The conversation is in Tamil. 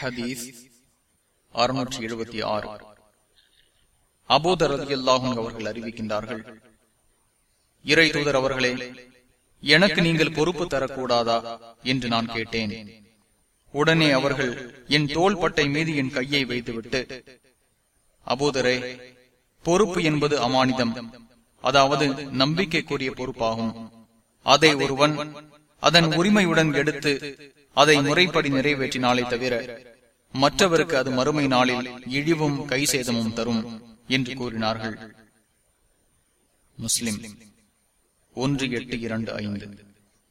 ஹதீஸ் அறுநூற்றி எழுபத்தி ஆறு. அபூதர் அல்லாஹும் அவர்கள் அறிவிக்கின்றார்கள் இறை தூதர் அவர்களே எனக்கு நீங்கள் பொறுப்பு தரக்கூடாதா? என்று நான் கேட்டேன். உடனே அவர்கள் என் தோல் பட்டை மீது என் கையை வைத்துவிட்டு அபூதரே பொறுப்பு என்பது அமானிதம். அதாவது நம்பிக்கைக்குரிய பொறுப்பாகும். அதை ஒருவன் அதன் உரிமையுடன் எடுத்து அதை முறைப்படி நிறைவேற்றினாலே தவிர மற்றவருக்கு அது மறுமை நாளில் இழிவும் கை சேதமும் தரும் என்று கூறினார்கள். முஸ்லிம் ஒன்று எட்டு இரண்டு ஐந்து.